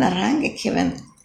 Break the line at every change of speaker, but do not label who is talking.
narangekevin